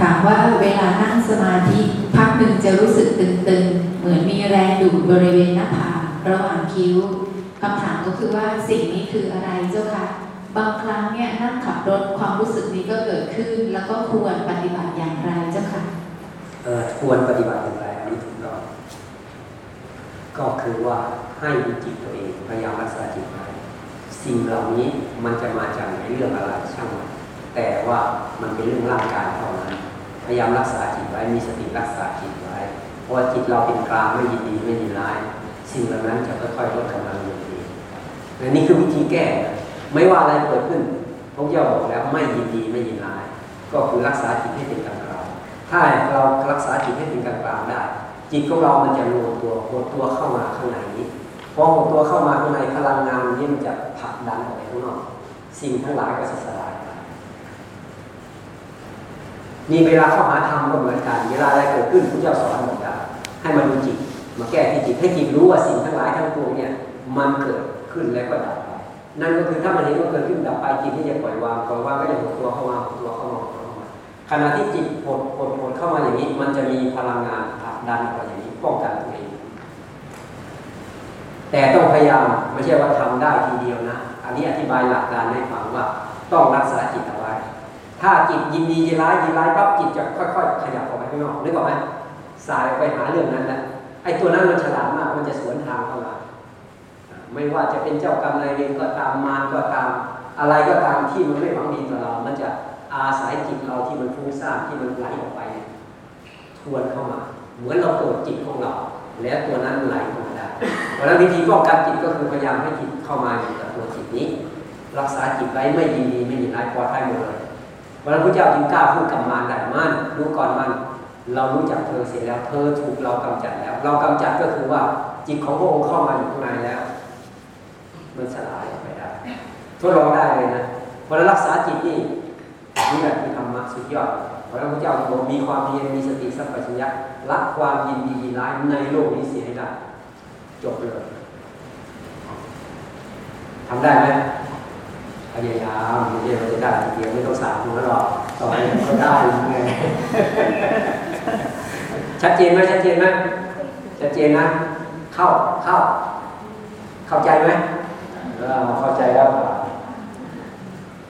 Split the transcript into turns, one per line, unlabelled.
ถามว่าเวลานั่งสมาธิพักหนึ่งจะรู้สึกตึงๆ เหมือนมีแรงดูดบริเวณหน้าผากระหว่างคิ้วคำถามก็คือว่าสิ่งนี้คืออะไรเจ้าค่ะบางครั้งเนี่ยนั่งขับรถความรู้สึกนี้ก็เกิดขึ้น แล้วก็ควรปฏิบัติอย่างไรเจ้าค่ะ
เออควรปฏิบัติอย่างไรอันนี้ถูกต้องก็คือว่าให้จิตตัวเองพยายามรักษาจิตไว้สิ่งเหล่านี้มันจะมาจากไหนเรื่องอะไรช่างมันแต่ว่ามันเป็นเรื่องร่างกายเท่านั้น พยายามรักษาจิตไว้มีสติรักษาจิตไว้เพราะว่าจิตเราเป็นกลางไม่ยินดีไม่ยินร้าย สิ่งเหล่านั้นจะค่อยๆลดกำลังลงเองและนี่คือวิธีแก้ ไม่ว่าอะไรเกิดขึ้นพระเจ้าบอกแล้วไม่ยินดีไม่ยินร้าย ก็คือรักษาจิตให้เป็นกลางกลางถ้าเรารักษาจิตให้เป็นกลางกลางได้ จิตของเรามันจะรวมตัวรวมตัวเข้ามาข้างในนี้พอรวมตัวเข้ามาข้างในพลังงานนี้มันจะผลักดันออกไปข้างนอก สิ่งทั้งหลายก็จะสลายไป นี่เวลาเข้าหาธรรมก็เหมือนกัน เวลาอะไรเกิดขึ้นพระเจ้าสอนบอกว่าให้มาดูจิต มาแก้ที่จิตให้จิตรู้ว่าสิ่งทั้งหลายทั้งปวงเนี่ยมันเกิดขึ้นแล้วก็ดับไปนั่นก็คือถ้ามันเห็นว่าเกิดขึ้นดับไปจิตที่จะปล่อยวางปล่อยวางก็จะหดตัวเข้ามาหดตัวเข้ามาหดตัวเข้ามาขณะที่จิตหดหดหดเข้ามาอย่างนี้ มันจะมีพลังงานผลักดันออกมาอย่างนี้ป้องกันตัวเองแต่ต้องพยายามไม่ใช่ว่าทำได้ทีเดียวนะ อันนี้อธิบายหลักการให้ฟังว่าต้องรักษาจิตเอา ถ้าจิตยินดียินร้ายยินร้ายปั๊บจิตจะค่อยๆ ขยับออกไปข้างนอกนึกออกไหมสายไปหาเรื่องนั้นแหละไอ้ตัวนั้นมันฉลาดมากมันจะสวนทางเข้ามาไม่ว่าจะเป็นเจ้ากรรมนายเวรก็ตามมารก็ตาม อะไรก็ตามที่มันไม่หวังดีต่อเรา มันจะอาศัยจิตเราที่มันฟุ้งซ่านที่มันไหลออกไปทวนเข้ามา เหมือนเราโกรธจิตของเรา แล้วตัวนั้นไหลเข้ามาได้เพราะฉะนั้นวิธีป้องกันจิตก็คือพยายามให้จิตเข้ามาอยู่กับตัวจิตนี้ รักษาจิตไว้ไม่ยินดีไม่ยินร้ายปลอดภัยหมดเลย วันพระเจ้าจึงกล้าพูดกับมารได้มันรู้ก่อนมัน เรารู้จักเธอเสร็จแล้ว เธอถูกเรากำจัดแล้ว เรากำจัดก็คือว่าจิตของพระองค์เข้ามาอยู่ข้างในแล้ว มันสลายไปได้ทดลองได้เลยนะเพรารักษาจิตนี่นี่แหละคือธรรมะสุดยอดเพราะพระเจ้าบอกมีความเพียรมีสติสัมปชัญญะละความยินดียินร้ายในโลกนี้เสียให้ได้จบเลยทำได้ไหม ยายามไม่ใช่เราจะได้เดียวไม่ต้องสามหัวหรอกต่อไปก็ได้ไงชัดเจนไหมชัดเจนไหมชัดเจนนะ เข้าเข้า เข้าใจไหมเออเข้าใจแล้ว